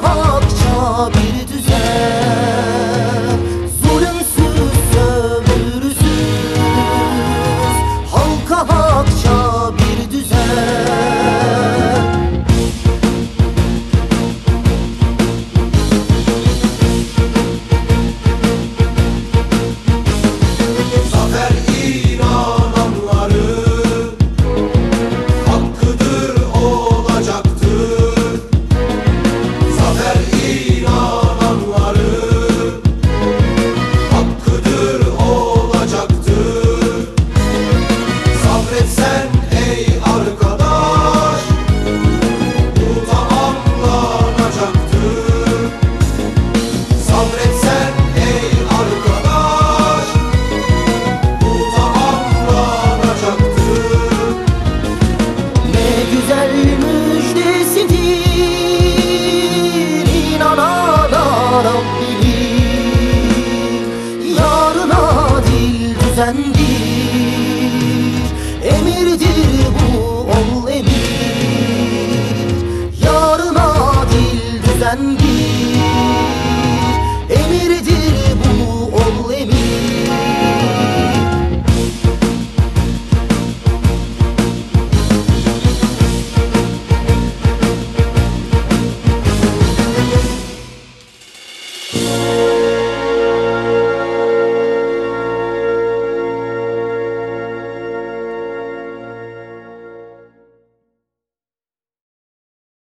kalkça bir